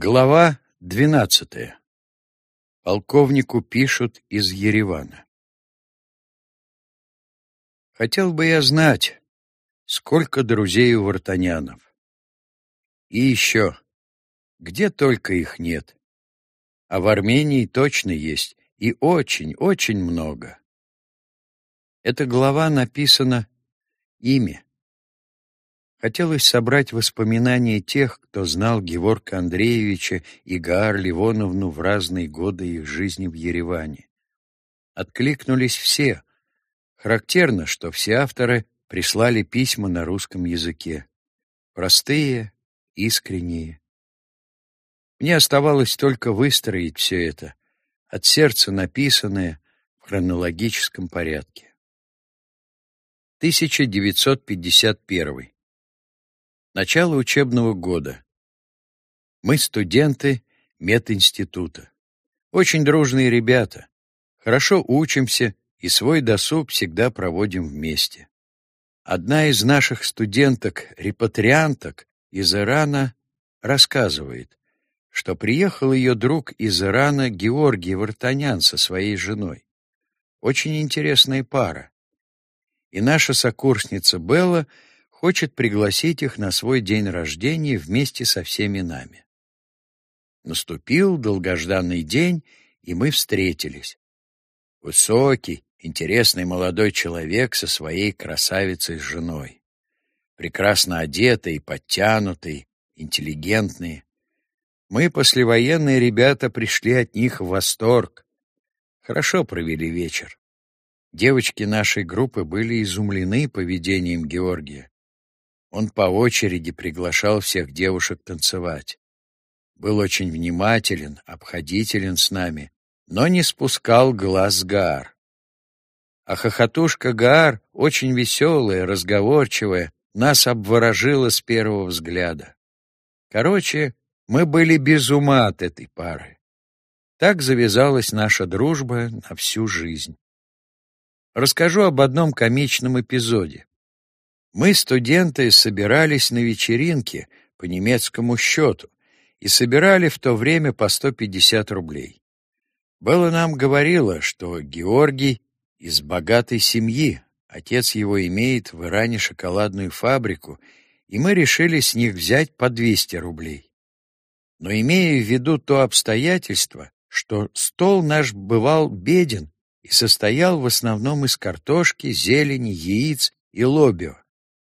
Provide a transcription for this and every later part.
Глава двенадцатая. Полковнику пишут из Еревана. Хотел бы я знать, сколько друзей у вартанянов. И еще, где только их нет. А в Армении точно есть, и очень-очень много. Эта глава написана ими. Хотелось собрать воспоминания тех, кто знал Геворка Андреевича и Гаар Ливоновну в разные годы их жизни в Ереване. Откликнулись все. Характерно, что все авторы прислали письма на русском языке. Простые, искренние. Мне оставалось только выстроить все это, от сердца написанное в хронологическом порядке. 1951 Начало учебного года. Мы студенты мединститута. Очень дружные ребята. Хорошо учимся и свой досуг всегда проводим вместе. Одна из наших студенток-репатрианток из Ирана рассказывает, что приехал ее друг из Ирана Георгий Вартанян со своей женой. Очень интересная пара. И наша сокурсница Белла — хочет пригласить их на свой день рождения вместе со всеми нами. Наступил долгожданный день, и мы встретились. Высокий, интересный молодой человек со своей красавицей женой. Прекрасно одетый, подтянутый, интеллигентный. Мы, послевоенные ребята, пришли от них в восторг. Хорошо провели вечер. Девочки нашей группы были изумлены поведением Георгия. Он по очереди приглашал всех девушек танцевать. Был очень внимателен, обходителен с нами, но не спускал глаз с Гаар. А хохотушка Гаар, очень веселая, разговорчивая, нас обворожила с первого взгляда. Короче, мы были без ума от этой пары. Так завязалась наша дружба на всю жизнь. Расскажу об одном комичном эпизоде. Мы, студенты, собирались на вечеринке по немецкому счету и собирали в то время по 150 рублей. Белла нам говорила, что Георгий из богатой семьи, отец его имеет в Иране шоколадную фабрику, и мы решили с них взять по 200 рублей. Но имея в виду то обстоятельство, что стол наш бывал беден и состоял в основном из картошки, зелени, яиц и лобио,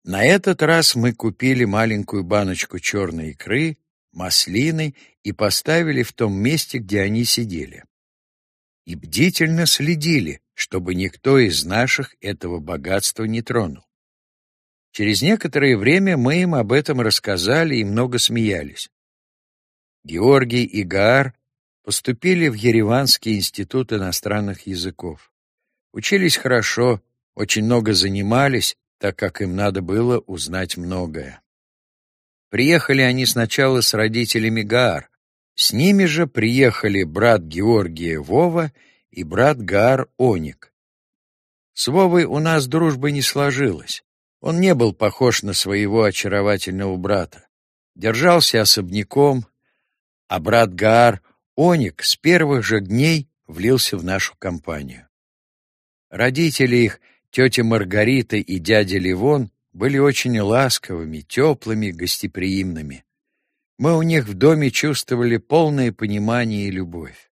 на этот раз мы купили маленькую баночку черной икры, маслины и поставили в том месте, где они сидели. И бдительно следили, чтобы никто из наших этого богатства не тронул. Через некоторое время мы им об этом рассказали и много смеялись. Георгий и Гаар поступили в Ереванский институт иностранных языков. Учились хорошо, очень много занимались, так как им надо было узнать многое. Приехали они сначала с родителями Гаар. С ними же приехали брат Георгия Вова и брат Гаар Оник. С Вовой у нас дружбы не сложилось. Он не был похож на своего очаровательного брата. Держался особняком, а брат Гаар Оник с первых же дней влился в нашу компанию. Родители их — Тетя Маргарита и дядя Ливон были очень ласковыми, теплыми, гостеприимными. Мы у них в доме чувствовали полное понимание и любовь.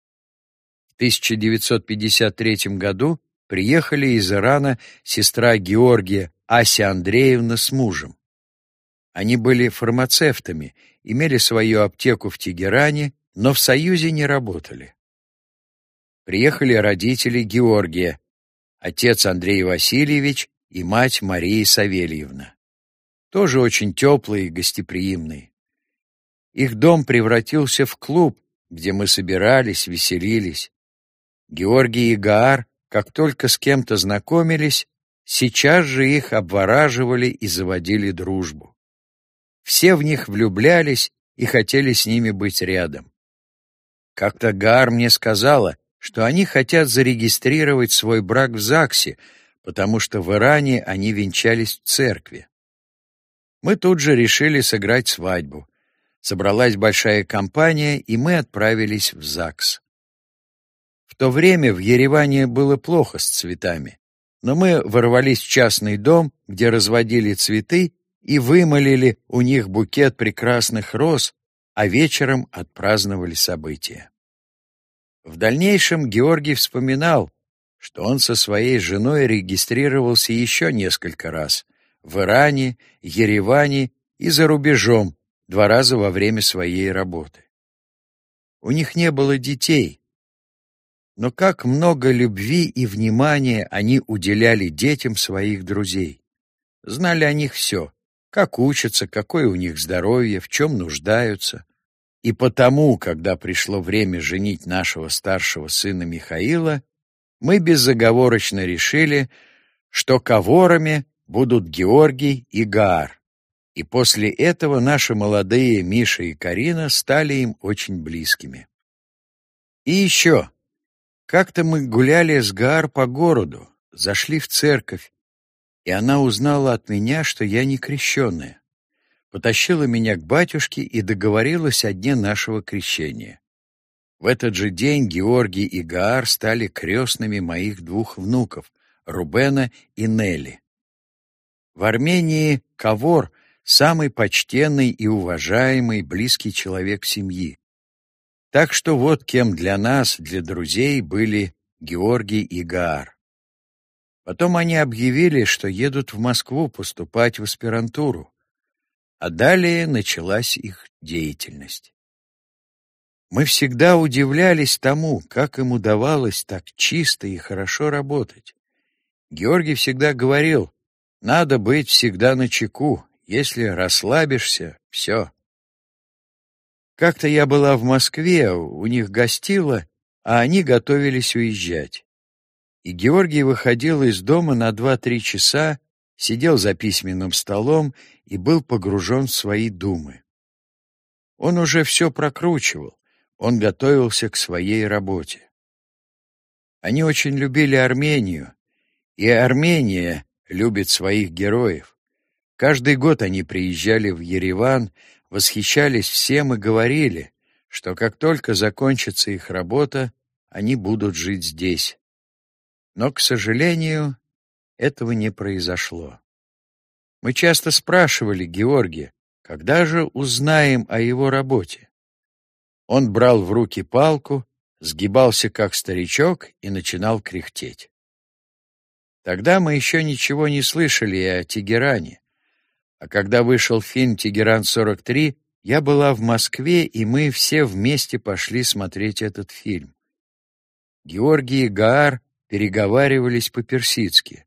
В 1953 году приехали из Ирана сестра Георгия Ася Андреевна с мужем. Они были фармацевтами, имели свою аптеку в Тегеране, но в Союзе не работали. Приехали родители Георгия, отец Андрей Васильевич и мать Мария Савельевна. Тоже очень теплые и гостеприимные. Их дом превратился в клуб, где мы собирались, веселились. Георгий и Гаар, как только с кем-то знакомились, сейчас же их обвораживали и заводили дружбу. Все в них влюблялись и хотели с ними быть рядом. Как-то Гаар мне сказала, что они хотят зарегистрировать свой брак в ЗАГСе, потому что в Иране они венчались в церкви. Мы тут же решили сыграть свадьбу. Собралась большая компания, и мы отправились в ЗАГС. В то время в Ереване было плохо с цветами, но мы ворвались в частный дом, где разводили цветы, и вымолили у них букет прекрасных роз, а вечером отпраздновали события. В дальнейшем Георгий вспоминал, что он со своей женой регистрировался еще несколько раз в Иране, Ереване и за рубежом, два раза во время своей работы. У них не было детей, но как много любви и внимания они уделяли детям своих друзей. Знали о них все, как учатся, какое у них здоровье, в чем нуждаются. И потому, когда пришло время женить нашего старшего сына Михаила, мы безоговорочно решили, что коворами будут Георгий и Гаар. И после этого наши молодые Миша и Карина стали им очень близкими. И еще. Как-то мы гуляли с Гаар по городу, зашли в церковь, и она узнала от меня, что я не крещенная. Потащила меня к батюшке и договорилась о дне нашего крещения. В этот же день Георгий и Гаар стали крестными моих двух внуков, Рубена и Нелли. В Армении Кавор — самый почтенный и уважаемый близкий человек семьи. Так что вот кем для нас, для друзей, были Георгий и Гаар. Потом они объявили, что едут в Москву поступать в аспирантуру, а далее началась их деятельность. Мы всегда удивлялись тому, как им удавалось так чисто и хорошо работать. Георгий всегда говорил, надо быть всегда на чеку, если расслабишься, все. Как-то я была в Москве, у них гостила, а они готовились уезжать. И Георгий выходил из дома на два-три часа, сидел за письменным столом и был погружен в свои думы. Он уже все прокручивал, он готовился к своей работе. Они очень любили Армению, и Армения любит своих героев. Каждый год они приезжали в Ереван, восхищались всем и говорили, что как только закончится их работа, они будут жить здесь. Но, к сожалению, этого не произошло. Мы часто спрашивали Георгия, когда же узнаем о его работе. Он брал в руки палку, сгибался как старичок и начинал кряхтеть. Тогда мы еще ничего не слышали о Тегеране. А когда вышел фильм «Тегеран-43», я была в Москве, и мы все вместе пошли смотреть этот фильм. Георгий и Гаар переговаривались по-персидски.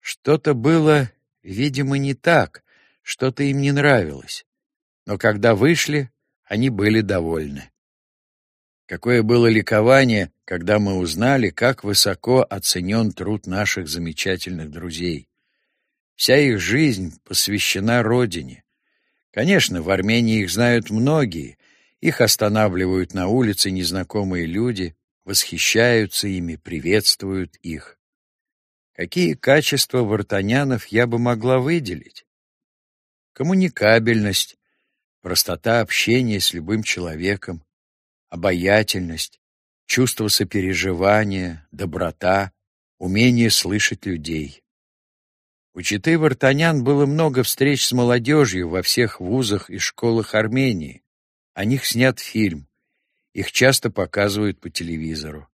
Что-то было, видимо, не так, что-то им не нравилось. Но когда вышли, они были довольны. Какое было ликование, когда мы узнали, как высоко оценен труд наших замечательных друзей. Вся их жизнь посвящена родине. Конечно, в Армении их знают многие, их останавливают на улице незнакомые люди, восхищаются ими, приветствуют их. Какие качества вартанянов я бы могла выделить? Коммуникабельность, простота общения с любым человеком, обаятельность, чувство сопереживания, доброта, умение слышать людей. У Читы Вартанян было много встреч с молодежью во всех вузах и школах Армении. О них снят фильм. Их часто показывают по телевизору.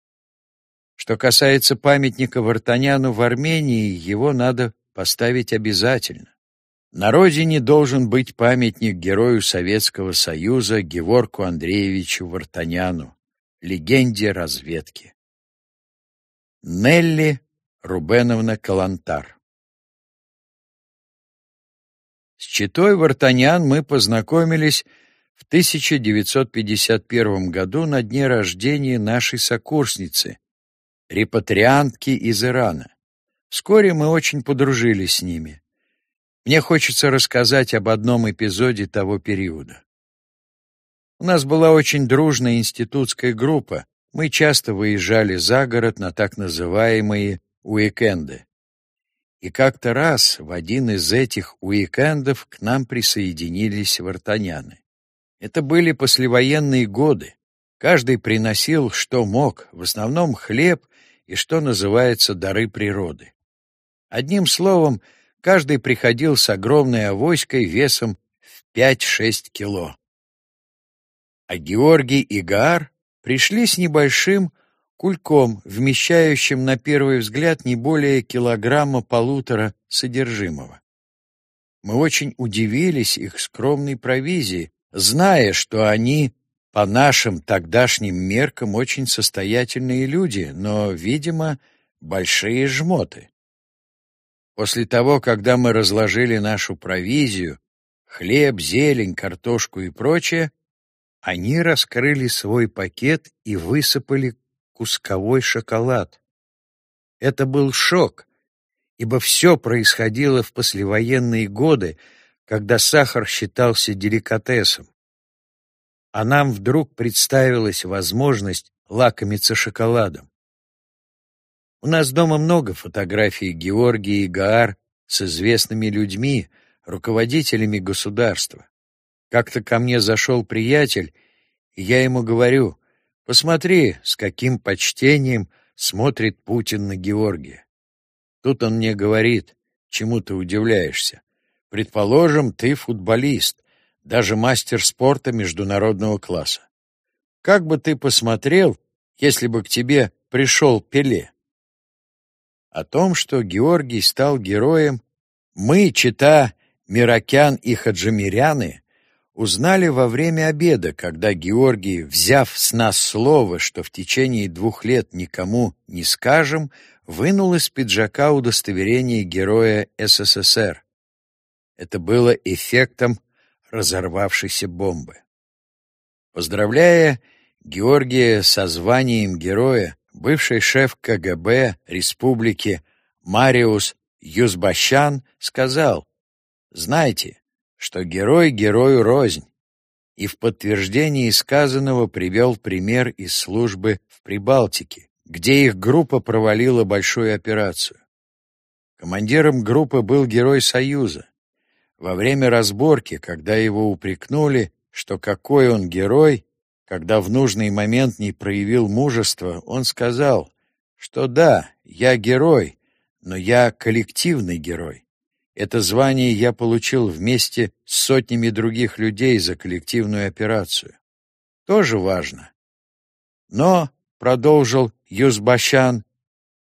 Что касается памятника Вартаняну в Армении, его надо поставить обязательно. На родине должен быть памятник герою Советского Союза Геворку Андреевичу Вартаняну, легенде разведки. Нелли Рубеновна Калантар С Читой Вартанян мы познакомились в 1951 году на дне рождения нашей сокурсницы, репатриантки из Ирана. Вскоре мы очень подружились с ними. Мне хочется рассказать об одном эпизоде того периода. У нас была очень дружная институтская группа. Мы часто выезжали за город на так называемые уикенды. И как-то раз в один из этих уикендов к нам присоединились вартаняны. Это были послевоенные годы. Каждый приносил, что мог, в основном хлеб и, что называется, дары природы. Одним словом, каждый приходил с огромной авоськой весом в 5-6 кило. А Георгий и Гаар пришли с небольшим кульком, вмещающим на первый взгляд не более килограмма-полутора содержимого. Мы очень удивились их скромной провизии, зная, что они, по нашим тогдашним меркам, очень состоятельные люди, но, видимо, большие жмоты. После того, когда мы разложили нашу провизию, хлеб, зелень, картошку и прочее, они раскрыли свой пакет и высыпали кусковой шоколад. Это был шок, ибо все происходило в послевоенные годы, когда сахар считался деликатесом. А нам вдруг представилась возможность лакомиться шоколадом. У нас дома много фотографий Георгии и Гаар с известными людьми, руководителями государства. Как-то ко мне зашел приятель, и я ему говорю, посмотри, с каким почтением смотрит Путин на Георгия. Тут он мне говорит, чему ты удивляешься. Предположим, ты футболист, даже мастер спорта международного класса. Как бы ты посмотрел, если бы к тебе пришел Пеле? О том, что Георгий стал героем, мы, чита Миракян и Хаджимиряны, узнали во время обеда, когда Георгий, взяв с нас слово, что в течение двух лет никому не скажем, вынул из пиджака удостоверение героя СССР. Это было эффектом разорвавшейся бомбы. Поздравляя Георгия со званием героя, бывший шеф КГБ республики Мариус Юзбащан сказал, «Знайте, что герой герою рознь», и в подтверждении сказанного привел пример из службы в Прибалтике, где их группа провалила большую операцию. Командиром группы был герой Союза. Во время разборки, когда его упрекнули, что какой он герой, когда в нужный момент не проявил мужества, он сказал, что да, я герой, но я коллективный герой. Это звание я получил вместе с сотнями других людей за коллективную операцию. Тоже важно. Но, продолжил Юзбашан,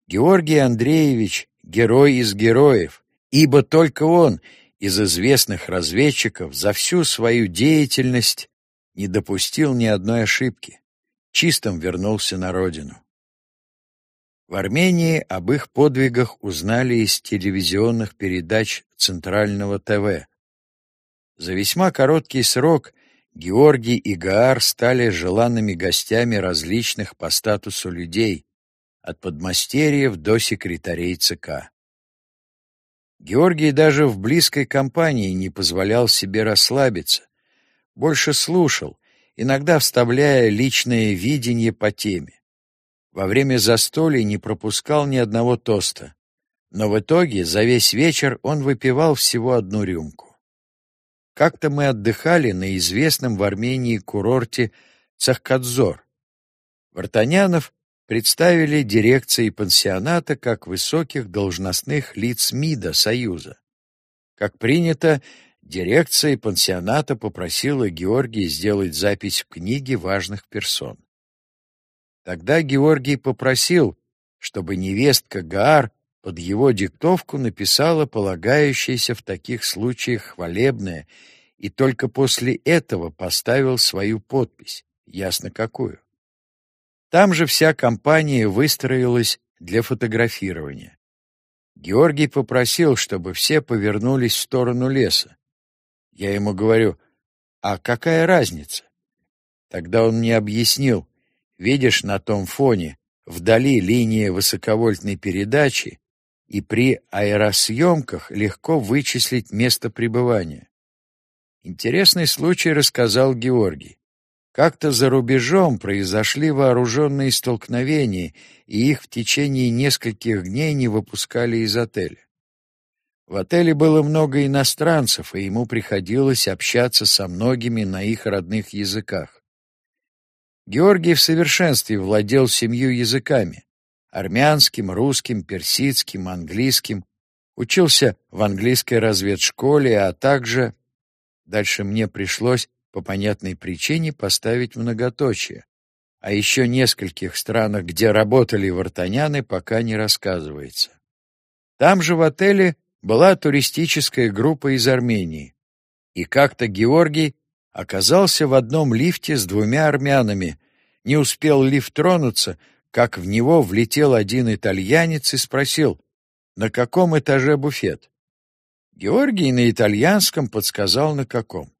Георгий Андреевич — герой из героев, ибо только он из известных разведчиков за всю свою деятельность не допустил ни одной ошибки, чистым вернулся на родину. В Армении об их подвигах узнали из телевизионных передач Центрального ТВ. За весьма короткий срок Георгий и Гаар стали желанными гостями различных по статусу людей, от подмастерьев до секретарей ЦК. Георгий даже в близкой компании не позволял себе расслабиться, больше слушал, иногда вставляя личное видение по теме. Во время застолья не пропускал ни одного тоста, но в итоге за весь вечер он выпивал всего одну рюмку. Как-то мы отдыхали на известном в Армении курорте Цахкадзор. Вартанянов представили дирекции пансионата как высоких должностных лиц МИДа Союза. Как принято, дирекция пансионата попросила Георгия сделать запись в книге важных персон. Тогда Георгий попросил, чтобы невестка Гаар под его диктовку написала полагающееся в таких случаях хвалебное и только после этого поставил свою подпись, ясно какую. Там же вся компания выстроилась для фотографирования. Георгий попросил, чтобы все повернулись в сторону леса. Я ему говорю, а какая разница? Тогда он мне объяснил, видишь на том фоне, вдали линия высоковольтной передачи, и при аэросъемках легко вычислить место пребывания. Интересный случай рассказал Георгий. Как-то за рубежом произошли вооруженные столкновения, и их в течение нескольких дней не выпускали из отеля. В отеле было много иностранцев, и ему приходилось общаться со многими на их родных языках. Георгий в совершенстве владел семью языками — армянским, русским, персидским, английским, учился в английской разведшколе, а также... Дальше мне пришлось по понятной причине поставить многоточие. О еще нескольких странах, где работали вартаняны, пока не рассказывается. Там же в отеле была туристическая группа из Армении. И как-то Георгий оказался в одном лифте с двумя армянами. Не успел лифт тронуться, как в него влетел один итальянец и спросил, на каком этаже буфет. Георгий на итальянском подсказал, на каком.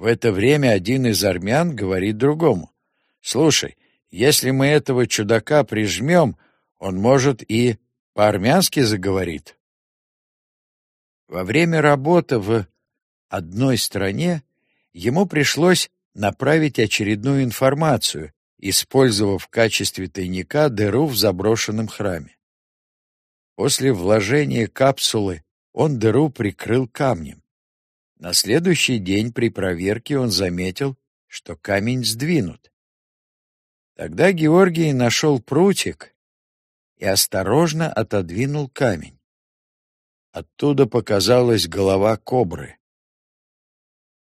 В это время один из армян говорит другому. «Слушай, если мы этого чудака прижмем, он, может, и по-армянски заговорит». Во время работы в одной стране ему пришлось направить очередную информацию, использовав в качестве тайника дыру в заброшенном храме. После вложения капсулы он дыру прикрыл камнем. На следующий день при проверке он заметил, что камень сдвинут. Тогда Георгий нашел прутик и осторожно отодвинул камень. Оттуда показалась голова кобры.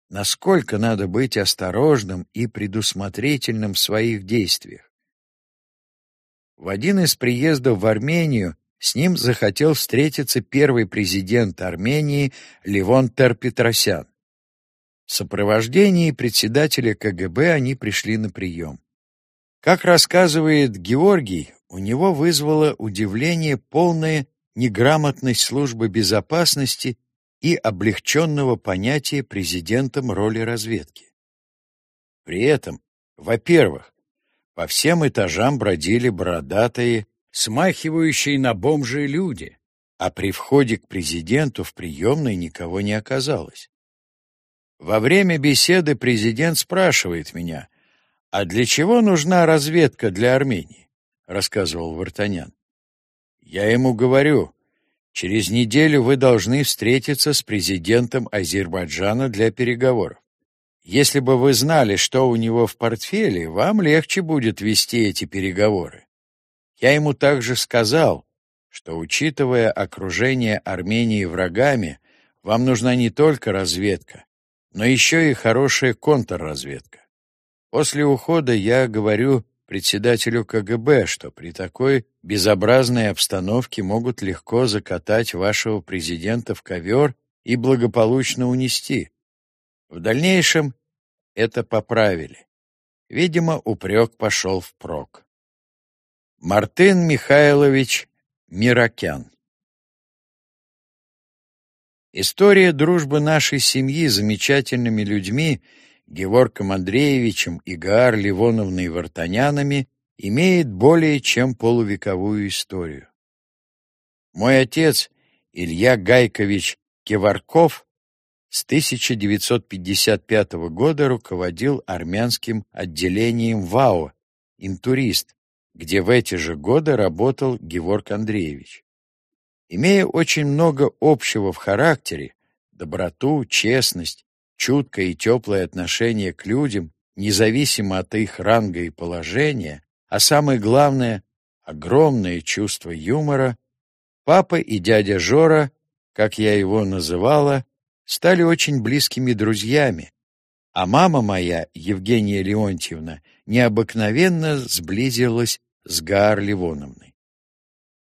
Насколько надо быть осторожным и предусмотрительным в своих действиях. В один из приездов в Армению с ним захотел встретиться первый президент Армении Левон Терпетросян. В сопровождении председателя КГБ они пришли на прием. Как рассказывает Георгий, у него вызвало удивление полное неграмотность службы безопасности и облегченного понятия президентом роли разведки. При этом, во-первых, по всем этажам бродили бородатые смахивающие на бомжи люди, а при входе к президенту в приемной никого не оказалось. Во время беседы президент спрашивает меня, «А для чего нужна разведка для Армении?» — рассказывал Вартанян. Я ему говорю, через неделю вы должны встретиться с президентом Азербайджана для переговоров. Если бы вы знали, что у него в портфеле, вам легче будет вести эти переговоры. Я ему также сказал, что, учитывая окружение Армении врагами, вам нужна не только разведка, но еще и хорошая контрразведка. После ухода я говорю председателю КГБ, что при такой безобразной обстановке могут легко закатать вашего президента в ковер и благополучно унести. В дальнейшем это поправили. Видимо, упрек пошел впрок. Мартын Михайлович Миракян История дружбы нашей семьи с замечательными людьми Геворком Андреевичем и Гаар Ливоновной Вартанянами имеет более чем полувековую историю. Мой отец Илья Гайкович Кеварков с 1955 года руководил армянским отделением ВАО «Интурист», где в эти же годы работал Геворг Андреевич. Имея очень много общего в характере, доброту, честность, чуткое и теплое отношение к людям, независимо от их ранга и положения, а самое главное — огромное чувство юмора, папа и дядя Жора, как я его называла, стали очень близкими друзьями, а мама моя, Евгения Леонтьевна, необыкновенно сблизилась с Гаар Ливоновной.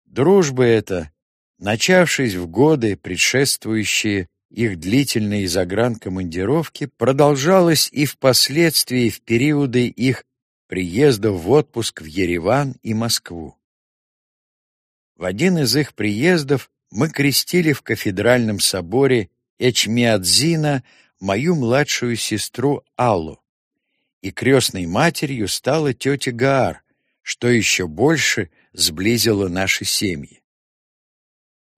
Дружба эта, начавшись в годы, предшествующие их длительной загранкомандировке, продолжалась и впоследствии в периоды их приезда в отпуск в Ереван и Москву. В один из их приездов мы крестили в кафедральном соборе Эчмиадзина мою младшую сестру Аллу, и крестной матерью стала тетя Гаар, что еще больше сблизило наши семьи.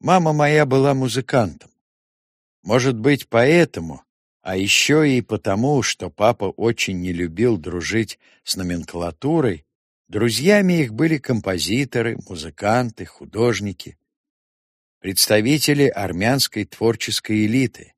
Мама моя была музыкантом. Может быть, поэтому, а еще и потому, что папа очень не любил дружить с номенклатурой, друзьями их были композиторы, музыканты, художники. представители армянской творческой элиты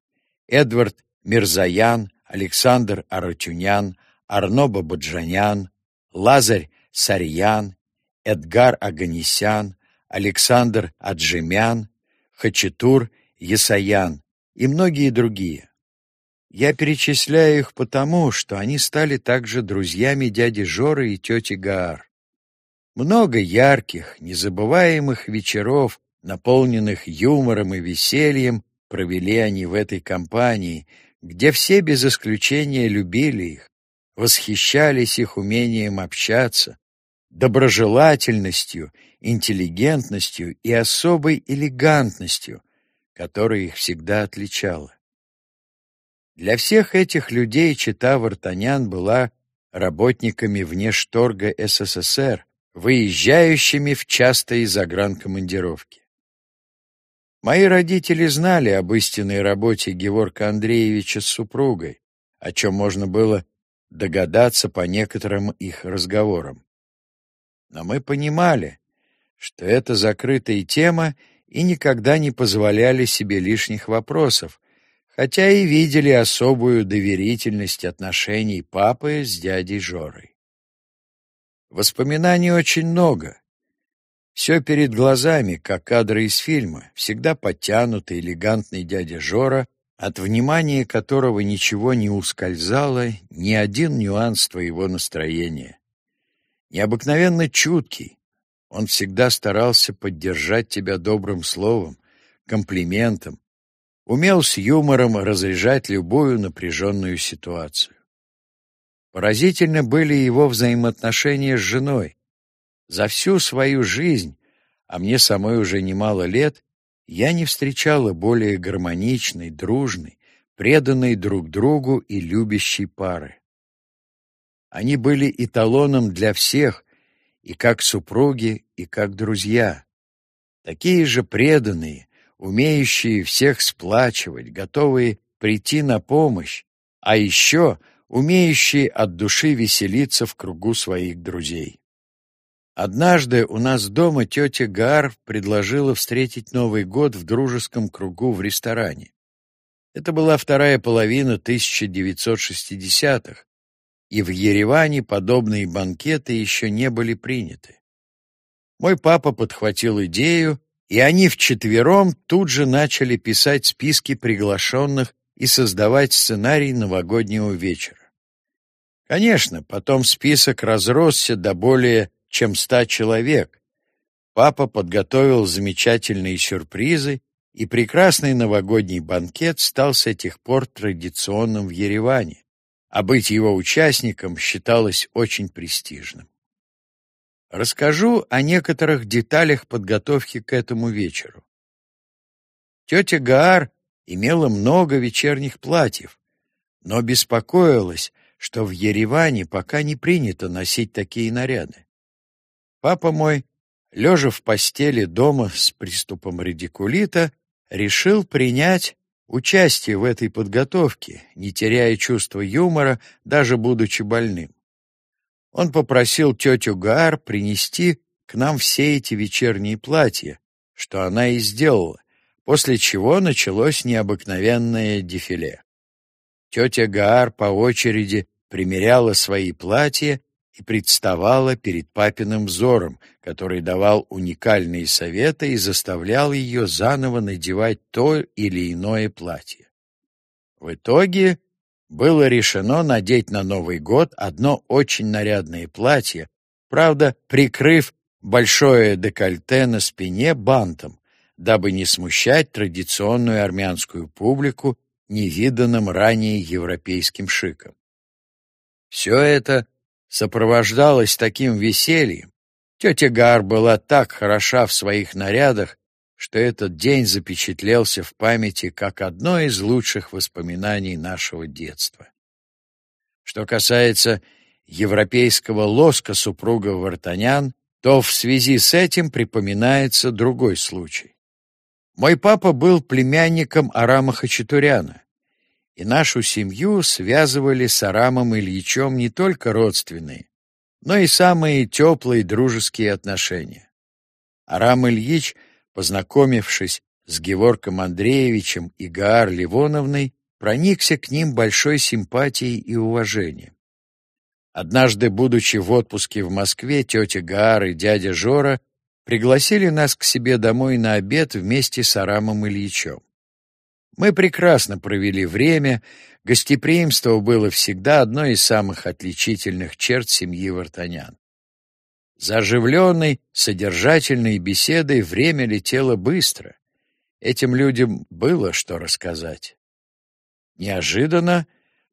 Эдвард Мирзаян, Александр Аратюнян, Арно Бабаджанян, Лазарь Сарьян, Эдгар Аганисян, Александр Аджемян, Хачатур Ясаян и многие другие. Я перечисляю их потому, что они стали также друзьями дяди Жоры и тети Гаар. Много ярких, незабываемых вечеров, наполненных юмором и весельем, провели они в этой компании, где все без исключения любили их, восхищались их умением общаться, доброжелательностью, интеллигентностью и особой элегантностью, которая их всегда отличала. Для всех этих людей чита Вартанян была работниками внешторга СССР, выезжающими в частые загранкомандировки. Мои родители знали об истинной работе Геворка Андреевича с супругой, о чем можно было догадаться по некоторым их разговорам. Но мы понимали, что это закрытая тема и никогда не позволяли себе лишних вопросов, хотя и видели особую доверительность отношений папы с дядей Жорой. Воспоминаний очень много. Все перед глазами, как кадры из фильма, всегда подтянутый, элегантный дядя Жора, от внимания которого ничего не ускользало, ни один нюанс твоего настроения. Необыкновенно чуткий, он всегда старался поддержать тебя добрым словом, комплиментом, умел с юмором разряжать любую напряженную ситуацию. Поразительно были его взаимоотношения с женой. За всю свою жизнь, а мне самой уже немало лет, я не встречала более гармоничной, дружной, преданной друг другу и любящей пары. Они были эталоном для всех, и как супруги, и как друзья. Такие же преданные, умеющие всех сплачивать, готовые прийти на помощь, а еще умеющие от души веселиться в кругу своих друзей. Однажды у нас дома тетя Гар предложила встретить Новый год в дружеском кругу в ресторане. Это была вторая половина 1960-х, и в Ереване подобные банкеты еще не были приняты. Мой папа подхватил идею, и они вчетвером тут же начали писать списки приглашенных и создавать сценарий новогоднего вечера. Конечно, потом список разросся до более чем ста человек. Папа подготовил замечательные сюрпризы, и прекрасный новогодний банкет стал с этих пор традиционным в Ереване, а быть его участником считалось очень престижным. Расскажу о некоторых деталях подготовки к этому вечеру. Тетя Гаар имела много вечерних платьев, но беспокоилась, что в Ереване пока не принято носить такие наряды. Папа мой, лежа в постели дома с приступом радикулита, решил принять участие в этой подготовке, не теряя чувства юмора, даже будучи больным. Он попросил тетю Гар принести к нам все эти вечерние платья, что она и сделала, после чего началось необыкновенное дефиле. Тетя Гаар по очереди примеряла свои платья и представала перед папиным взором, который давал уникальные советы и заставлял ее заново надевать то или иное платье. В итоге было решено надеть на Новый год одно очень нарядное платье, правда, прикрыв большое декольте на спине бантом, дабы не смущать традиционную армянскую публику невиданным ранее европейским шиком. Все это сопровождалось таким весельем. Тетя Гар была так хороша в своих нарядах, что этот день запечатлелся в памяти как одно из лучших воспоминаний нашего детства. Что касается европейского лоска супруга Вартанян, то в связи с этим припоминается другой случай. Мой папа был племянником Арама Хачатуряна, и нашу семью связывали с Арамом Ильичем не только родственные, но и самые теплые дружеские отношения. Арам Ильич — познакомившись с Геворком Андреевичем и Гаар Ливоновной проникся к ним большой симпатией и уважением. Однажды, будучи в отпуске в Москве, тетя Гаар и дядя Жора пригласили нас к себе домой на обед вместе с Арамом Ильичем. Мы прекрасно провели время, гостеприимство было всегда одной из самых отличительных черт семьи Вартанян. За оживленной, содержательной беседой время летело быстро. Этим людям было что рассказать. Неожиданно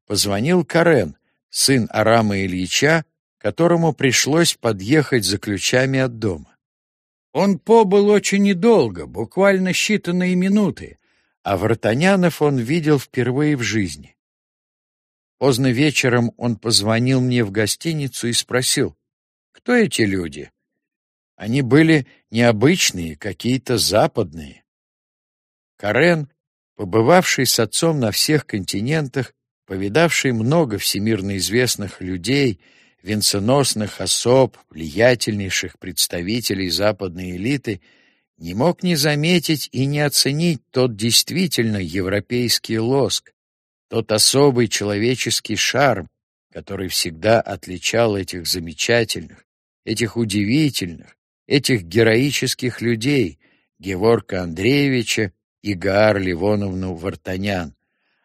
позвонил Карен, сын Арама Ильича, которому пришлось подъехать за ключами от дома. Он побыл очень недолго, буквально считанные минуты, а Вартанянов он видел впервые в жизни. Поздно вечером он позвонил мне в гостиницу и спросил, кто эти люди? Они были необычные, какие-то западные. Карен, побывавший с отцом на всех континентах, повидавший много всемирно известных людей, венценосных особ, влиятельнейших представителей западной элиты, не мог не заметить и не оценить тот действительно европейский лоск, тот особый человеческий шарм, который всегда отличал этих замечательных, этих удивительных, этих героических людей, Геворка Андреевича и Гаар Ливоновну Вартанян,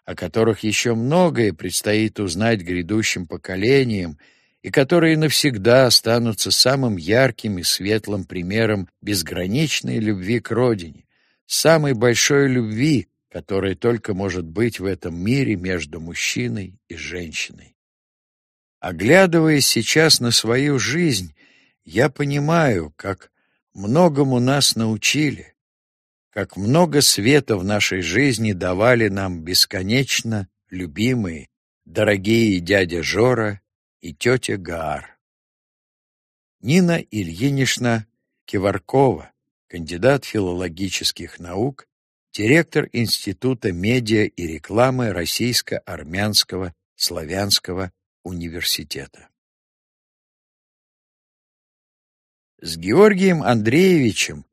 о которых еще многое предстоит узнать грядущим поколениям и которые навсегда останутся самым ярким и светлым примером безграничной любви к родине, самой большой любви, которая только может быть в этом мире между мужчиной и женщиной. Оглядываясь сейчас на свою жизнь, я понимаю, как многому нас научили, как много света в нашей жизни давали нам бесконечно любимые, дорогие дядя Жора и тетя Гаар. Нина Ильинична Киваркова, кандидат филологических наук, директор Института медиа и рекламы Российско-Армянского славянского университета. С Георгием Андреевичем,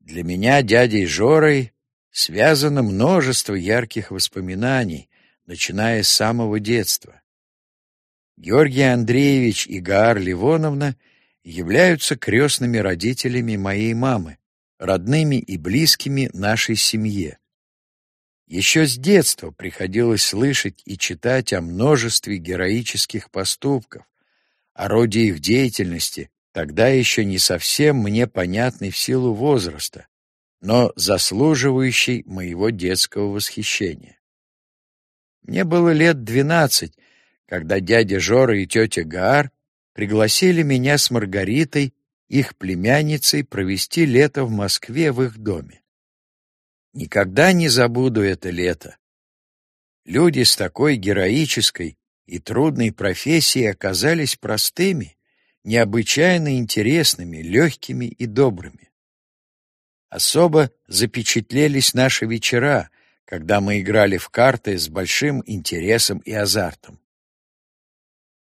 для меня дядей Жорой, связано множество ярких воспоминаний, начиная с самого детства. Георгий Андреевич и Гаар Ливоновна являются крестными родителями моей мамы, родными и близкими нашей семье. Еще с детства приходилось слышать и читать о множестве героических поступков, о роде их деятельности, тогда еще не совсем мне понятный в силу возраста, но заслуживающий моего детского восхищения. Мне было лет двенадцать, когда дядя Жора и тетя Гаар пригласили меня с Маргаритой, их племянницей, провести лето в Москве в их доме. Никогда не забуду это лето. Люди с такой героической и трудной профессией оказались простыми, необычайно интересными, легкими и добрыми. Особо запечатлелись наши вечера, когда мы играли в карты с большим интересом и азартом.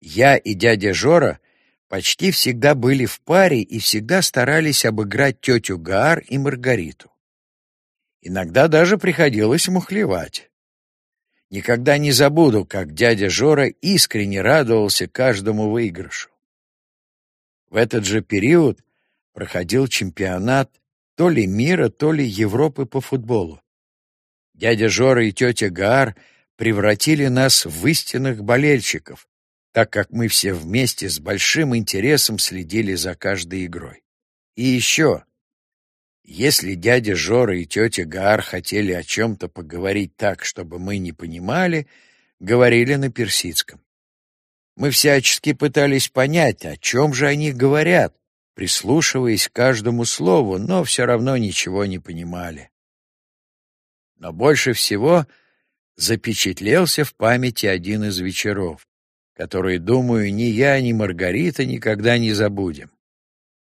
Я и дядя Жора почти всегда были в паре и всегда старались обыграть тетю Гаар и Маргариту. Иногда даже приходилось мухлевать. Никогда не забуду, как дядя Жора искренне радовался каждому выигрышу. В этот же период проходил чемпионат то ли мира, то ли Европы по футболу. Дядя Жора и тетя Гаар превратили нас в истинных болельщиков, так как мы все вместе с большим интересом следили за каждой игрой. И еще, если дядя Жора и тетя Гаар хотели о чем-то поговорить так, чтобы мы не понимали, говорили на персидском. Мы всячески пытались понять, о чем же они говорят, прислушиваясь к каждому слову, но все равно ничего не понимали. Но больше всего запечатлелся в памяти один из вечеров, который, думаю, ни я, ни Маргарита никогда не забудем.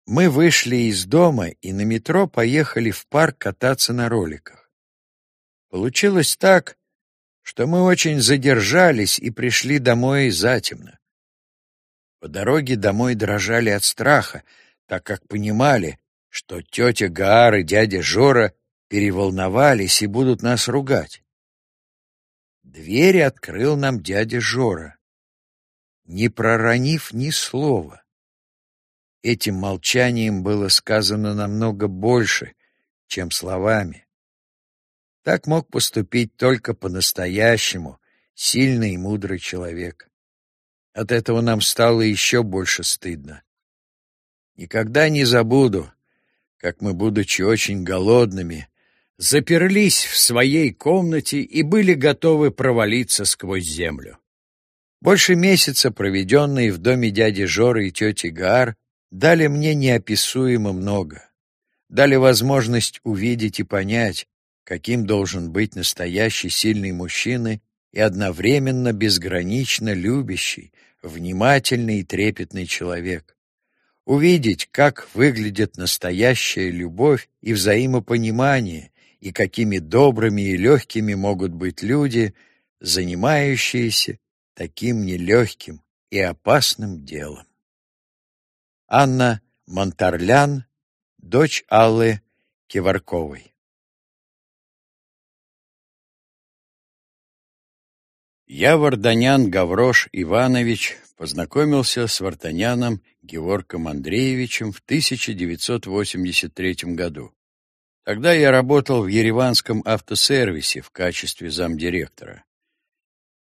Мы вышли из дома и на метро поехали в парк кататься на роликах. Получилось так, что мы очень задержались и пришли домой затемно. По дороге домой дрожали от страха, так как понимали, что тетя Гаар и дядя Жора переволновались и будут нас ругать. Дверь открыл нам дядя Жора, не проронив ни слова. Этим молчанием было сказано намного больше, чем словами. Так мог поступить только по-настоящему сильный и мудрый человек. От этого нам стало еще больше стыдно. Никогда не забуду, как мы, будучи очень голодными, заперлись в своей комнате и были готовы провалиться сквозь землю. Больше месяца, проведенные в доме дяди Жоры и тети Гар, дали мне неописуемо много. Дали возможность увидеть и понять, каким должен быть настоящий сильный мужчина и одновременно безгранично любящий, внимательный и трепетный человек. Увидеть, как выглядит настоящая любовь и взаимопонимание, и какими добрыми и легкими могут быть люди, занимающиеся таким нелегким и опасным делом. Анна Монтарлян, дочь Аллы Киварковой. Я, Варданян Гаврош Иванович, познакомился с Вартаняном Георгом Андреевичем в 1983 году. Тогда я работал в Ереванском автосервисе в качестве замдиректора.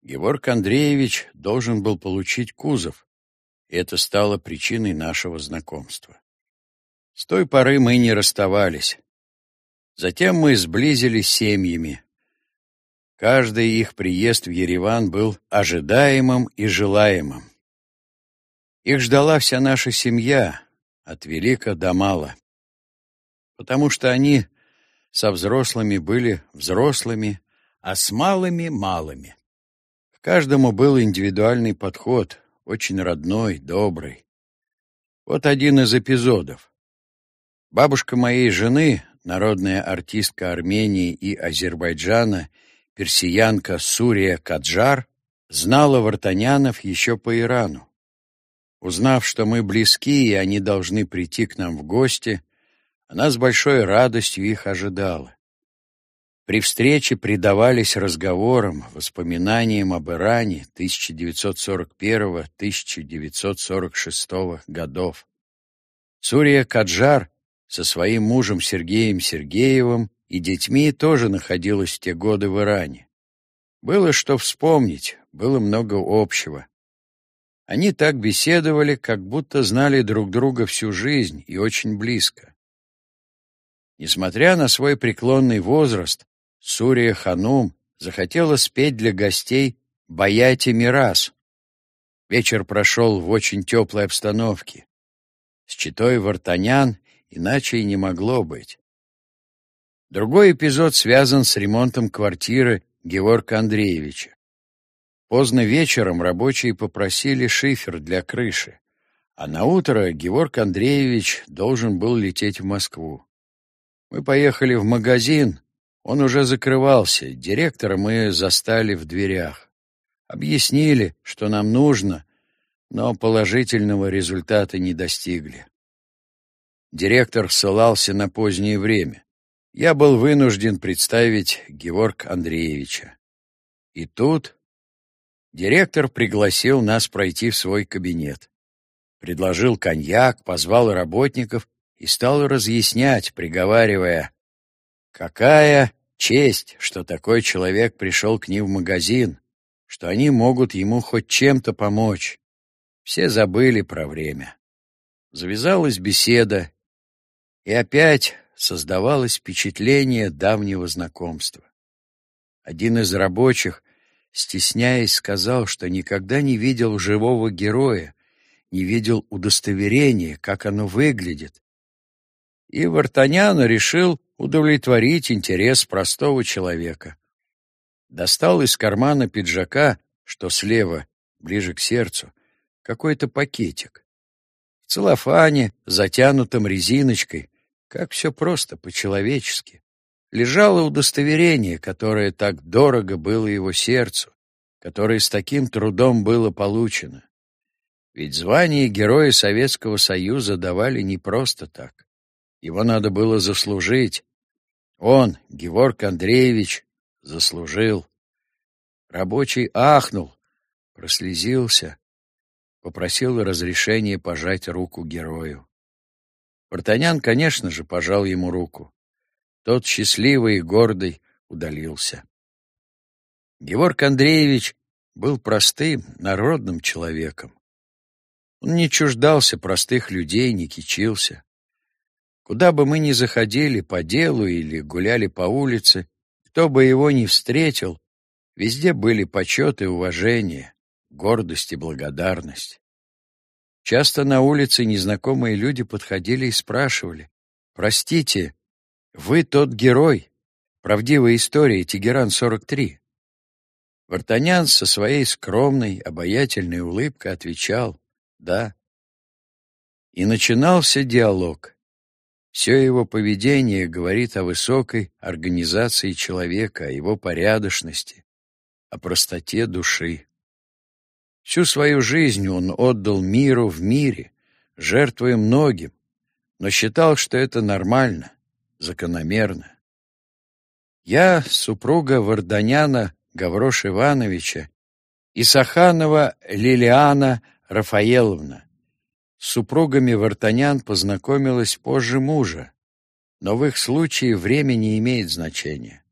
Георг Андреевич должен был получить кузов, и это стало причиной нашего знакомства. С той поры мы не расставались. Затем мы сблизились семьями. Каждый их приезд в Ереван был ожидаемым и желаемым. Их ждала вся наша семья, от велика до мала потому что они со взрослыми были взрослыми, а с малыми — малыми. Каждому был индивидуальный подход, очень родной, добрый. Вот один из эпизодов. Бабушка моей жены, народная артистка Армении и Азербайджана, персиянка Сурия Каджар, знала вартанянов еще по Ирану. Узнав, что мы близки и они должны прийти к нам в гости, она с большой радостью их ожидала. При встрече предавались разговорам, воспоминаниям об Иране 1941-1946 годов. Сурия Каджар со своим мужем Сергеем Сергеевым и детьми тоже находилась в те годы в Иране. Было что вспомнить, было много общего. Они так беседовали, как будто знали друг друга всю жизнь и очень близко. Несмотря на свой преклонный возраст, Сурия Ханум захотела спеть для гостей «Баяти Мирас». Вечер прошел в очень теплой обстановке. С читой Вартанян иначе и не могло быть. Другой эпизод связан с ремонтом квартиры Георга Андреевича. Поздно вечером рабочие попросили шифер для крыши, а на утро Георг Андреевич должен был лететь в Москву. Мы поехали в магазин, он уже закрывался, директора мы застали в дверях. Объяснили, что нам нужно, но положительного результата не достигли. Директор ссылался на позднее время. Я был вынужден представить Георг Андреевича. И тут директор пригласил нас пройти в свой кабинет. Предложил коньяк, позвал работников и стал разъяснять, приговаривая, какая честь, что такой человек пришел к ним в магазин, что они могут ему хоть чем-то помочь. Все забыли про время. Завязалась беседа, и опять создавалось впечатление давнего знакомства. Один из рабочих, стесняясь, сказал, что никогда не видел живого героя, не видел удостоверения, как оно выглядит, и Вартанян решил удовлетворить интерес простого человека. Достал из кармана пиджака, что слева, ближе к сердцу, какой-то пакетик. В целлофане, затянутом резиночкой, как все просто, по-человечески. Лежало удостоверение, которое так дорого было его сердцу, которое с таким трудом было получено. Ведь звание Героя Советского Союза давали не просто так. Его надо было заслужить. Он, Геворг Андреевич, заслужил. Рабочий ахнул, прослезился, попросил разрешения пожать руку герою. Вартанян, конечно же, пожал ему руку. Тот, счастливый и гордый, удалился. Георг Андреевич был простым, народным человеком. Он не чуждался простых людей, не кичился. Куда бы мы ни заходили по делу или гуляли по улице, кто бы его ни встретил, везде были почет и уважение, гордость и благодарность. Часто на улице незнакомые люди подходили и спрашивали, «Простите, вы тот герой, правдивая история Тегеран-43?» Вартанян со своей скромной, обаятельной улыбкой отвечал «Да». И начинался диалог. Все его поведение говорит о высокой организации человека, о его порядочности, о простоте души. Всю свою жизнь он отдал миру в мире, жертвуя многим, но считал, что это нормально, закономерно. Я, супруга Варданяна Гаврош Ивановича и Саханова Лилиана Рафаеловна. С супругами Вартанян познакомилась позже мужа, но в их случае время не имеет значения.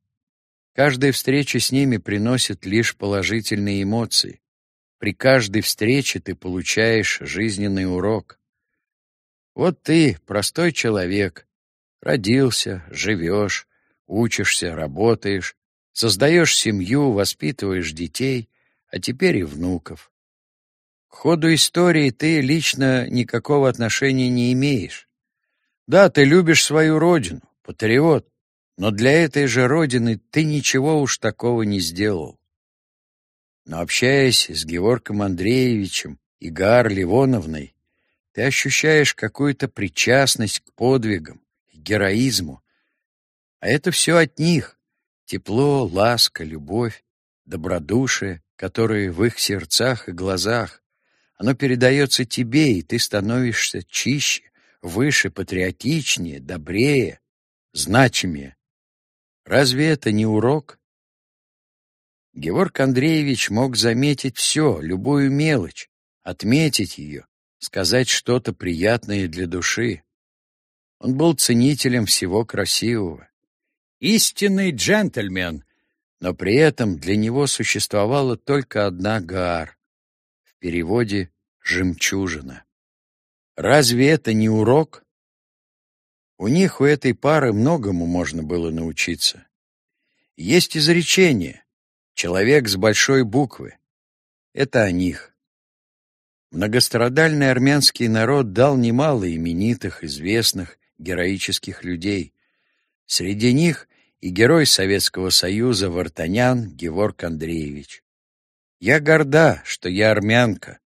Каждая встреча с ними приносит лишь положительные эмоции. При каждой встрече ты получаешь жизненный урок. Вот ты, простой человек, родился, живешь, учишься, работаешь, создаешь семью, воспитываешь детей, а теперь и внуков. К ходу истории ты лично никакого отношения не имеешь. Да, ты любишь свою родину, патриот, но для этой же родины ты ничего уж такого не сделал. Но общаясь с Георгом Андреевичем и Гар Ливоновной, ты ощущаешь какую-то причастность к подвигам, к героизму. А это все от них. Тепло, ласка, любовь, добродушие, которые в их сердцах и глазах. Оно передается тебе, и ты становишься чище, выше, патриотичнее, добрее, значимее. Разве это не урок? Георг Андреевич мог заметить все, любую мелочь, отметить ее, сказать что-то приятное для души. Он был ценителем всего красивого. Истинный джентльмен, но при этом для него существовала только одна Гаар, в переводе «жемчужина». Разве это не урок? У них, у этой пары, многому можно было научиться. Есть изречение Человек с большой буквы. Это о них. Многострадальный армянский народ дал немало именитых, известных, героических людей. Среди них и герой Советского Союза Вартанян Геворг Андреевич. Я горда, что я армянка.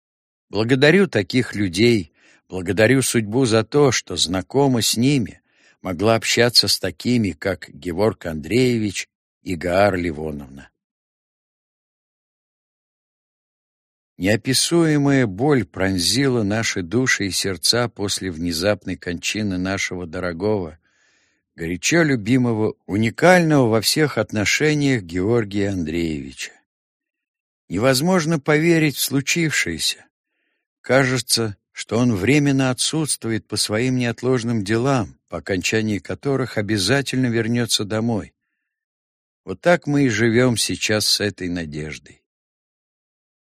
Благодарю таких людей, благодарю судьбу за то, что знакома с ними, могла общаться с такими, как Геворг Андреевич и Гаар Ливоновна. Неописуемая боль пронзила наши души и сердца после внезапной кончины нашего дорогого, горячо любимого, уникального во всех отношениях Георгия Андреевича. Невозможно поверить в случившееся. Кажется, что он временно отсутствует по своим неотложным делам, по окончании которых обязательно вернется домой. Вот так мы и живем сейчас с этой надеждой.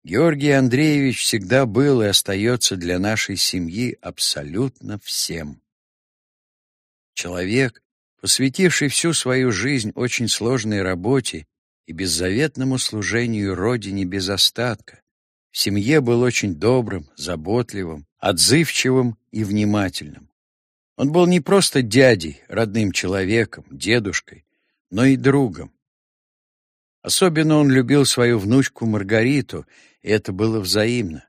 Георгий Андреевич всегда был и остается для нашей семьи абсолютно всем. Человек, посвятивший всю свою жизнь очень сложной работе и беззаветному служению Родине без остатка, в семье был очень добрым, заботливым, отзывчивым и внимательным. Он был не просто дядей, родным человеком, дедушкой, но и другом. Особенно он любил свою внучку Маргариту и это было взаимно.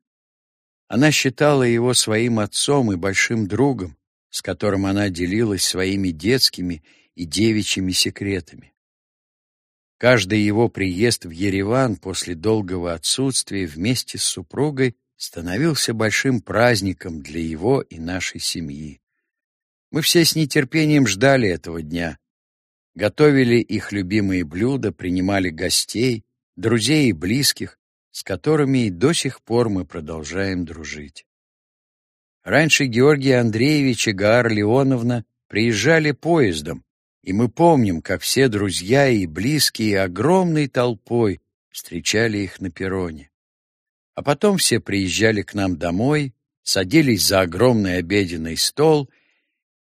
Она считала его своим отцом и большим другом, с которым она делилась своими детскими и девичьими секретами. Каждый его приезд в Ереван после долгого отсутствия вместе с супругой становился большим праздником для его и нашей семьи. Мы все с нетерпением ждали этого дня. готовили их любимые блюда, принимали гостей, друзей и близких, с которыми и до сих пор мы продолжаем дружить. Раньше Георгий Андреевич и Гаар Леоновна приезжали поездом, и мы помним, как все друзья и близкие огромной толпой встречали их на перроне. А потом все приезжали к нам домой, садились за огромный обеденный стол,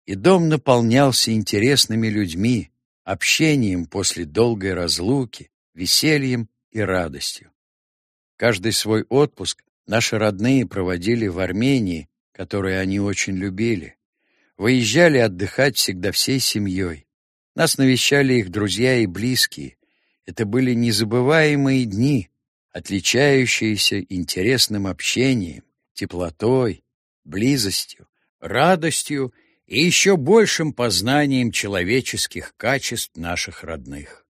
и дом наполнялся интересными людьми, общением после долгой разлуки, весельем и радостью. Каждый свой отпуск наши родные проводили в Армении, которую они очень любили. Выезжали отдыхать всегда всей семьей. Нас навещали их друзья и близкие. Это были незабываемые дни, отличающиеся интересным общением, теплотой, близостью, радостью и еще большим познанием человеческих качеств наших родных.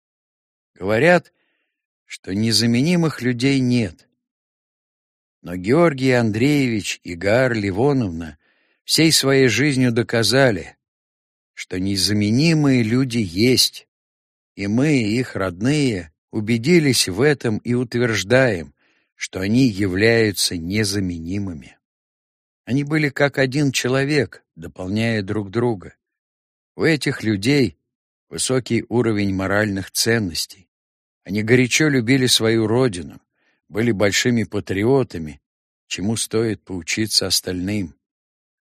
Говорят, что незаменимых людей нет. Но Георгий Андреевич и Гаар Ливоновна всей своей жизнью доказали, что незаменимые люди есть, и мы, их родные, убедились в этом и утверждаем, что они являются незаменимыми. Они были как один человек, дополняя друг друга. У этих людей высокий уровень моральных ценностей. Они горячо любили свою родину, были большими патриотами, чему стоит поучиться остальным.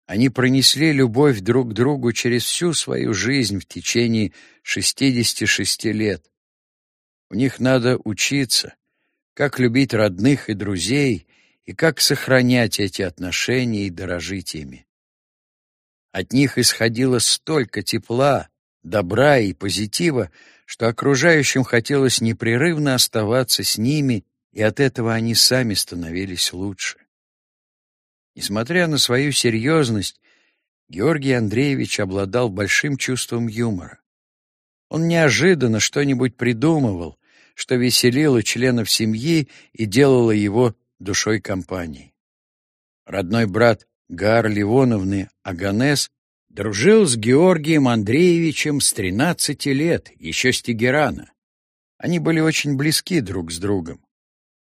Они пронесли любовь друг к другу через всю свою жизнь в течение 66 лет. У них надо учиться, как любить родных и друзей и как сохранять эти отношения и дорожить ими. От них исходило столько тепла, добра и позитива, что окружающим хотелось непрерывно оставаться с ними, и от этого они сами становились лучше. Несмотря на свою серьезность, Георгий Андреевич обладал большим чувством юмора. Он неожиданно что-нибудь придумывал, что веселило членов семьи и делало его душой компании. Родной брат Гар Ливоновны Аганес дружил с Георгием Андреевичем с 13 лет, еще с Тегерана. Они были очень близки друг с другом.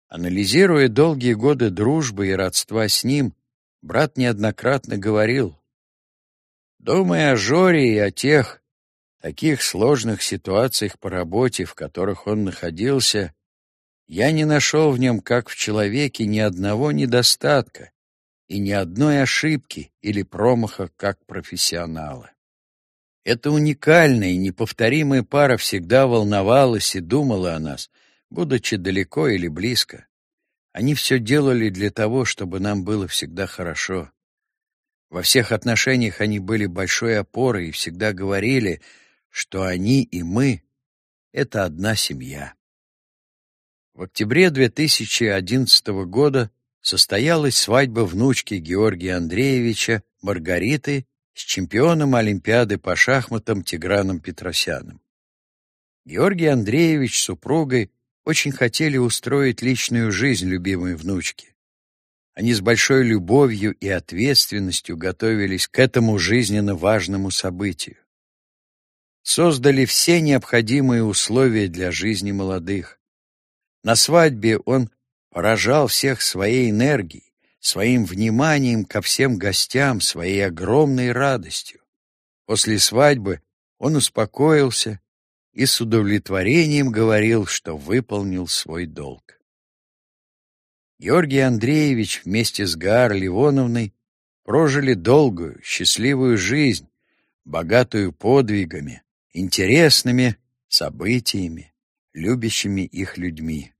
Анализируя долгие годы дружбы и родства с ним, брат неоднократно говорил, думая о Жоре и о тех, таких сложных ситуациях по работе, в которых он находился, я не нашел в нем, как в человеке, ни одного недостатка и ни одной ошибки или промаха как профессионала. Эта уникальная и неповторимая пара всегда волновалась и думала о нас, будучи далеко или близко. Они все делали для того, чтобы нам было всегда хорошо. Во всех отношениях они были большой опорой и всегда говорили, что они и мы — это одна семья. В октябре 2011 года состоялась свадьба внучки Георгия Андреевича Маргариты с чемпионом Олимпиады по шахматам Тиграном Петросяном. Георгий Андреевич с супругой очень хотели устроить личную жизнь любимой внучки. Они с большой любовью и ответственностью готовились к этому жизненно важному событию. Создали все необходимые условия для жизни молодых. На свадьбе он поражал всех своей энергией, своим вниманием ко всем гостям, своей огромной радостью. После свадьбы он успокоился и с удовлетворением говорил, что выполнил свой долг. Георгий Андреевич вместе с Гаар Ливоновной прожили долгую, счастливую жизнь, богатую подвигами, интересными событиями, любящими их людьми.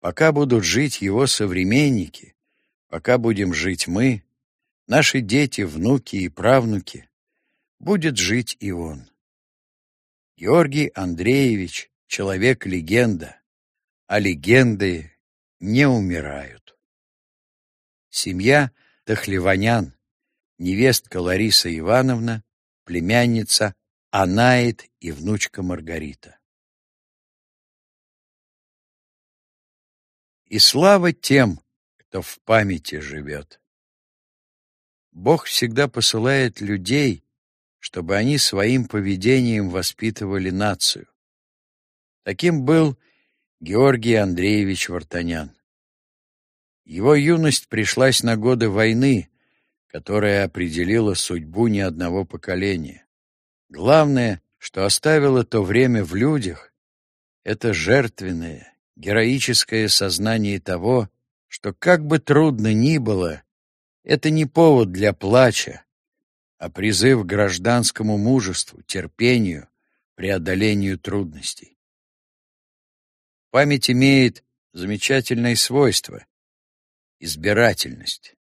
Пока будут жить его современники, пока будем жить мы, наши дети, внуки и правнуки, будет жить и он. Георгий Андреевич — человек-легенда, а легенды не умирают. Семья Тахлеванян, невестка Лариса Ивановна, племянница Анаит и внучка Маргарита. И слава тем, кто в памяти живет. Бог всегда посылает людей, чтобы они своим поведением воспитывали нацию. Таким был Георгий Андреевич Вартанян. Его юность пришлась на годы войны, которая определила судьбу ни одного поколения. Главное, что оставило то время в людях, это жертвенное, героическое сознание того, что как бы трудно ни было, это не повод для плача, а призыв к гражданскому мужеству, терпению, преодолению трудностей. Память имеет замечательное свойство — избирательность.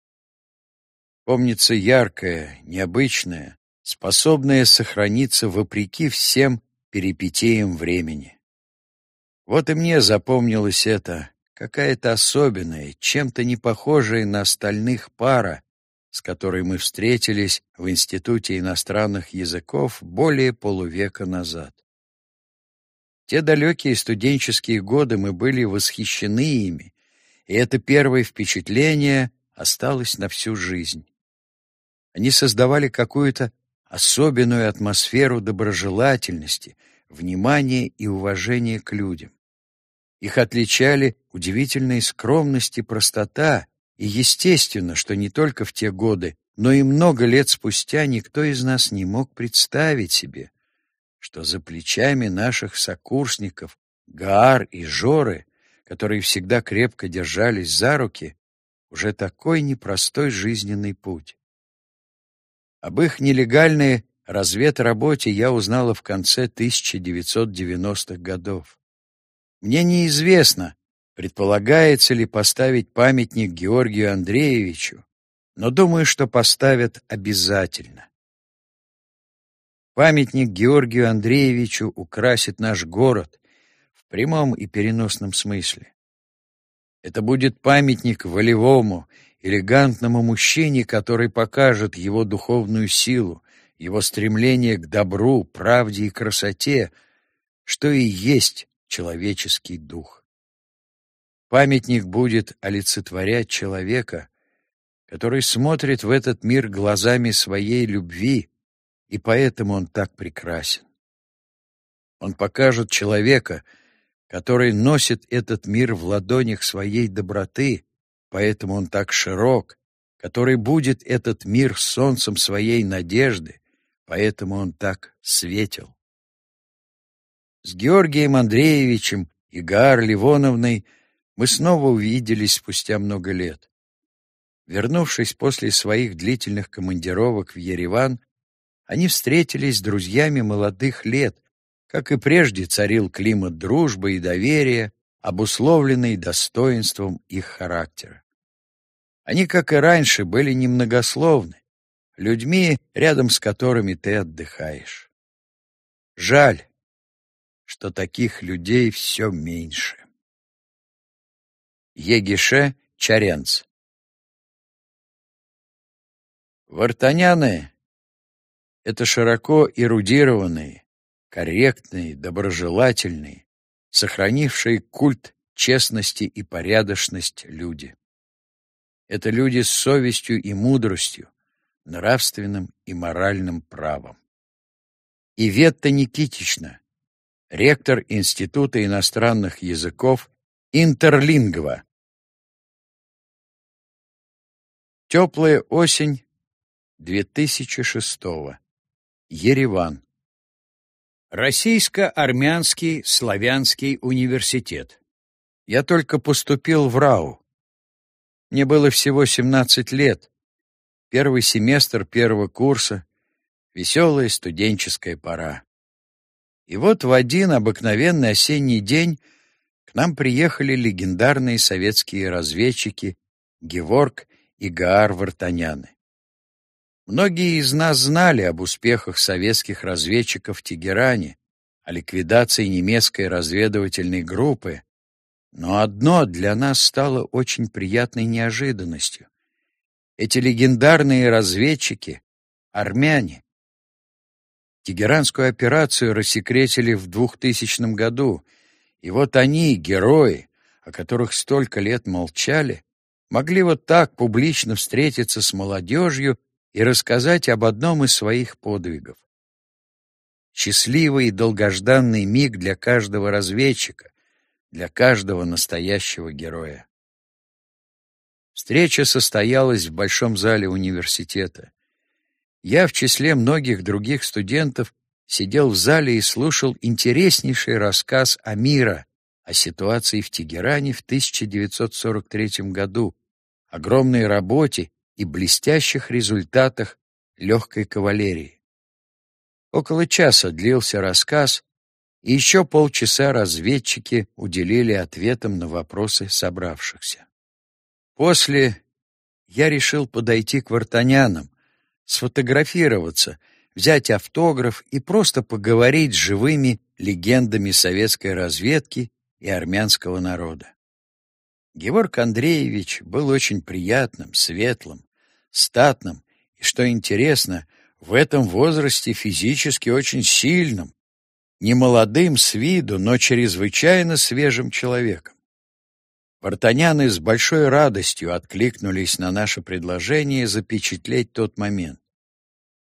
Помнится яркое, необычное, способное сохраниться вопреки всем перипетиям времени. Вот и мне запомнилось это, какая-то особенная, чем-то не похожая на остальных пара, с которой мы встретились в Институте иностранных языков более полувека назад. Те далекие студенческие годы мы были восхищены ими, и это первое впечатление осталось на всю жизнь. Они создавали какую-то особенную атмосферу доброжелательности, внимания и уважения к людям. Их отличали удивительная скромность и простота, и естественно, что не только в те годы, но и много лет спустя никто из нас не мог представить себе, что за плечами наших сокурсников Гаар и Жоры, которые всегда крепко держались за руки, уже такой непростой жизненный путь. Об их нелегальной разведработе я узнала в конце 1990-х годов. Мне неизвестно, предполагается ли поставить памятник Георгию Андреевичу, но думаю, что поставят обязательно. Памятник Георгию Андреевичу украсит наш город в прямом и переносном смысле. Это будет памятник волевому, элегантному мужчине, который покажет его духовную силу, его стремление к добру, правде и красоте, что и есть человеческий дух. Памятник будет олицетворять человека, который смотрит в этот мир глазами своей любви, и поэтому он так прекрасен. Он покажет человека, который носит этот мир в ладонях своей доброты, поэтому он так широк, который будет этот мир солнцем своей надежды, поэтому он так светел. С Георгием Андреевичем и Гаар Ливоновной мы снова увиделись спустя много лет. Вернувшись после своих длительных командировок в Ереван, они встретились с друзьями молодых лет, как и прежде царил климат дружбы и доверия, обусловленный достоинством их характера. Они, как и раньше, были немногословны, людьми, рядом с которыми ты отдыхаешь. Жаль, что таких людей все меньше. Егише Чаренц Вартаняны — это широко эрудированные, корректные, доброжелательные, сохранившие культ честности и порядочность люди. Это люди с совестью и мудростью, нравственным и моральным правом. Иветта Никитична, ректор Института иностранных языков Интерлингва. Теплая осень 2006 -го. Ереван. Российско-армянский славянский университет. Я только поступил в РАУ. Мне было всего 17 лет. Первый семестр первого курса. Веселая студенческая пора. И вот в один обыкновенный осенний день нам приехали легендарные советские разведчики Геворг и Гаар Вартаняны. Многие из нас знали об успехах советских разведчиков в Тегеране, о ликвидации немецкой разведывательной группы, но одно для нас стало очень приятной неожиданностью. Эти легендарные разведчики — армяне. Тегеранскую операцию рассекретили в 2000 году, и вот они, герои, о которых столько лет молчали, могли вот так публично встретиться с молодежью и рассказать об одном из своих подвигов. счастливый и долгожданный миг для каждого разведчика, для каждого настоящего героя. Встреча состоялась в большом зале университета. Я в числе многих других студентов сидел в зале и слушал интереснейший рассказ Амира о ситуации в Тегеране в 1943 году, огромной работе и блестящих результатах легкой кавалерии. Около часа длился рассказ, и еще полчаса разведчики уделили ответам на вопросы собравшихся. После я решил подойти к вартанянам, сфотографироваться, взять автограф и просто поговорить с живыми легендами советской разведки и армянского народа. Георг Андреевич был очень приятным, светлым, статным и, что интересно, в этом возрасте физически очень сильным, немолодым с виду, но чрезвычайно свежим человеком. Вартаняны с большой радостью откликнулись на наше предложение запечатлеть тот момент.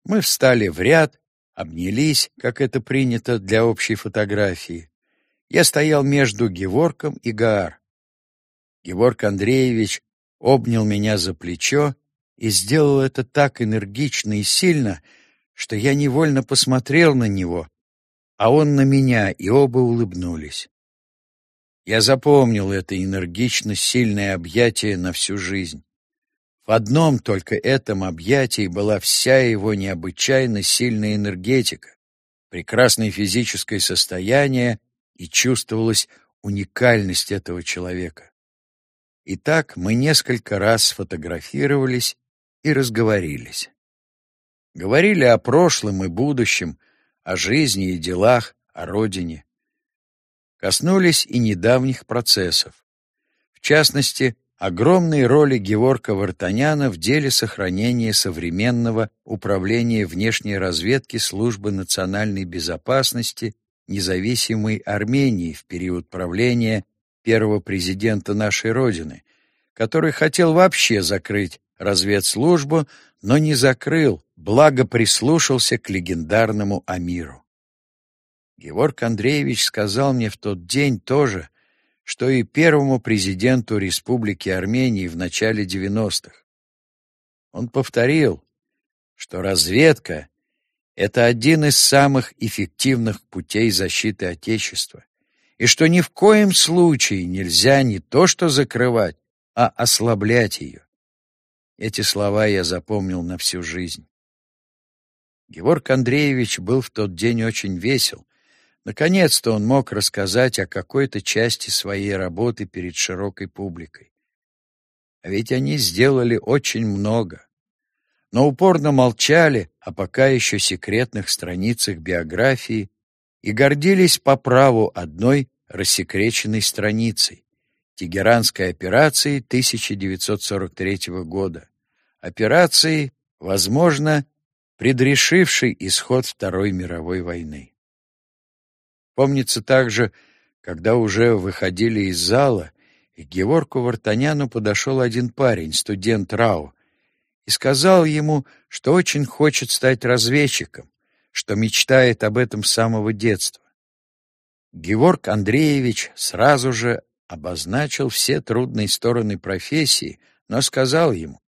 Мы встали в ряд, обнялись, как это принято для общей фотографии. Я стоял между Геворком и Гаар. Геворг Андреевич обнял меня за плечо и сделал это так энергично и сильно, что я невольно посмотрел на него, а он на меня, и оба улыбнулись. Я запомнил это энергично сильное объятие на всю жизнь. В одном только этом объятии была вся его необычайно сильная энергетика, прекрасное физическое состояние и чувствовалась уникальность этого человека. Итак, мы несколько раз сфотографировались и разговорились. Говорили о прошлом и будущем, о жизни и делах, о родине. Коснулись и недавних процессов. В частности, огромной роли Геворка Вартаняна в деле сохранения современного управления внешней разведки Службы национальной безопасности независимой Армении в период правления первого президента нашей Родины, который хотел вообще закрыть разведслужбу, но не закрыл, благо прислушался к легендарному Амиру. Георг Андреевич сказал мне в тот день тоже, что и первому президенту Республики Армении в начале 90-х. Он повторил, что разведка это один из самых эффективных путей защиты Отечества, и что ни в коем случае нельзя не то что закрывать, а ослаблять ее. Эти слова я запомнил на всю жизнь. Георг Андреевич был в тот день очень весел. Наконец-то он мог рассказать о какой-то части своей работы перед широкой публикой. А ведь они сделали очень много но упорно молчали о пока еще секретных страницах биографии и гордились по праву одной рассекреченной страницей — Тегеранской операции 1943 года. Операции, возможно, предрешившей исход Второй мировой войны. Помнится также, когда уже выходили из зала, и к Геворку Вартаняну подошел один парень, студент РАО, и сказал ему, что очень хочет стать разведчиком, что мечтает об этом с самого детства. Георг Андреевич сразу же обозначил все трудные стороны профессии, но сказал ему,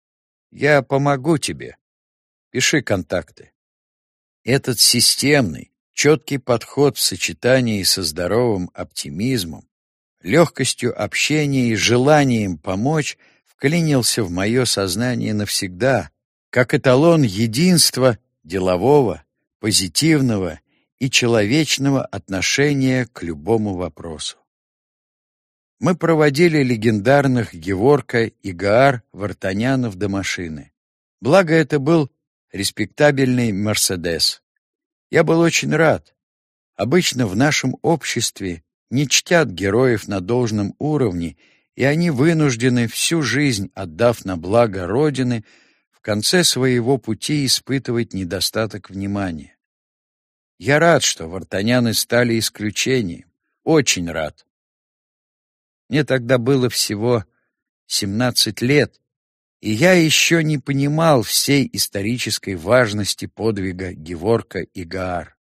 «Я помогу тебе. Пиши контакты». Этот системный, четкий подход в сочетании со здоровым оптимизмом, легкостью общения и желанием помочь – вклинился в мое сознание навсегда, как эталон единства делового, позитивного и человечного отношения к любому вопросу. Мы проводили легендарных Геворка и Гаар Вартанянов до машины. Благо, это был респектабельный «Мерседес». Я был очень рад. Обычно в нашем обществе не чтят героев на должном уровне и они вынуждены всю жизнь, отдав на благо Родины, в конце своего пути испытывать недостаток внимания. Я рад, что вартаняны стали исключением, очень рад. Мне тогда было всего 17 лет, и я еще не понимал всей исторической важности подвига Геворка и Гаар.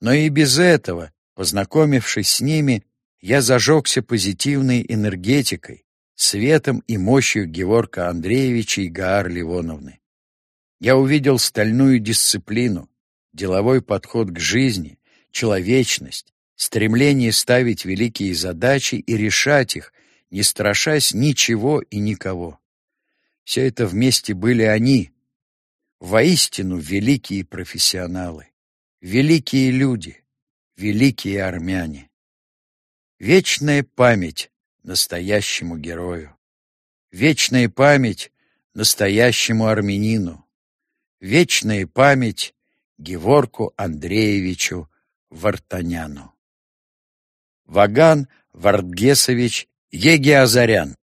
Но и без этого, познакомившись с ними, я зажегся позитивной энергетикой, светом и мощью Геворка Андреевича и Гаар Ливоновны. Я увидел стальную дисциплину, деловой подход к жизни, человечность, стремление ставить великие задачи и решать их, не страшась ничего и никого. Все это вместе были они, воистину великие профессионалы, великие люди, великие армяне. Вечная память настоящему герою, вечная память настоящему армянину, вечная память Геворку Андреевичу Вартаняну. Ваган Вардгесович Егиазарян